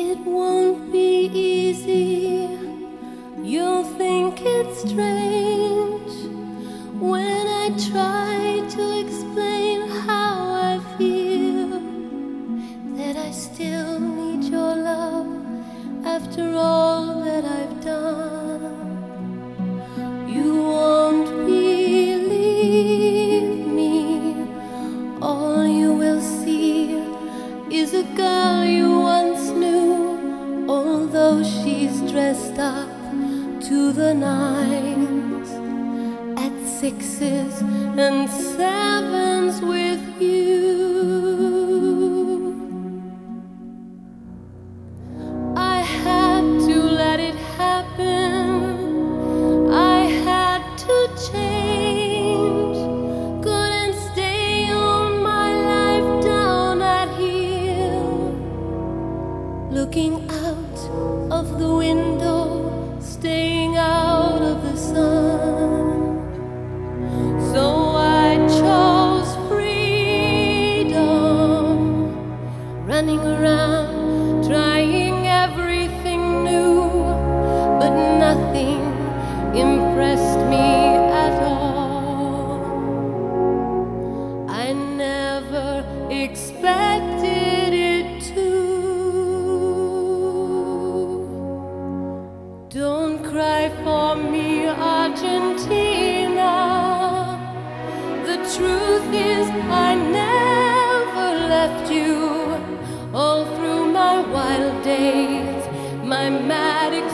It won't be easy. You'll think it's strange when I try to explain how I feel. That I still need your love after all that I've done. You won't believe me. All you will see is a girl you once knew, although she's dressed up to the nines at sixes and sevens with you. Trying everything new, but nothing impressed me at all. I never expected it to. Don't cry for me, Argentina. The truth is, I never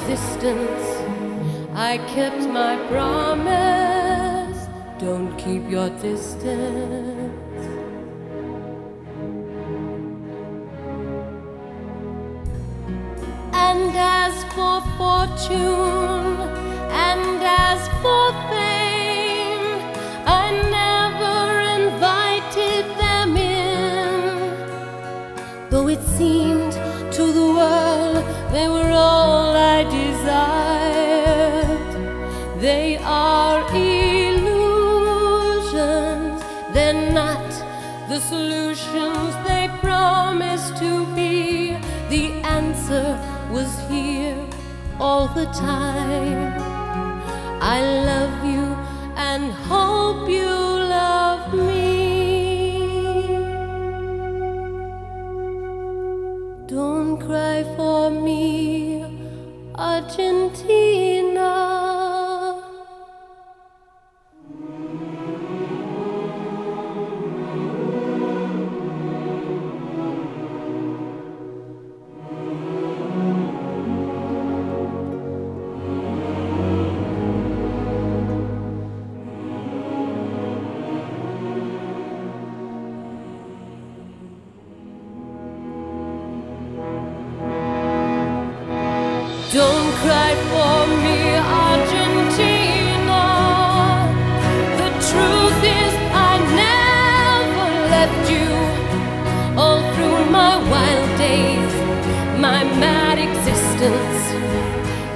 existence. I kept my promise. Don't keep your distance. And as for fortune, and as for fame, I never invited them in. Though it seemed to the world they were all solutions they promised to be. The answer was here all the time. I love you and hope you love me. Don't cry for me, Argentina. Don't cry for me, Argentina. The truth is, I never left you all through my wild days, my mad existence.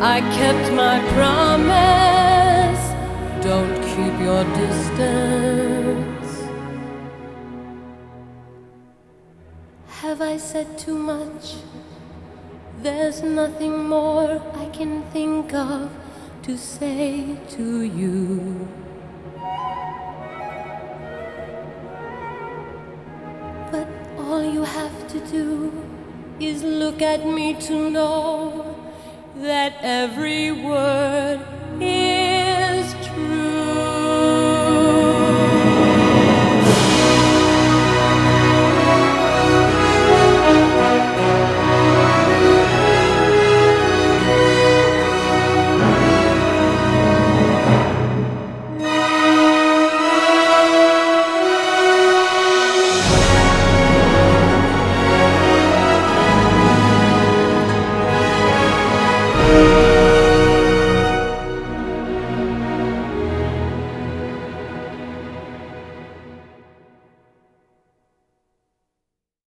I kept my promise. Don't keep your distance. Have I said too much? There's nothing more I can think of to say to you. But all you have to do is look at me to know that every word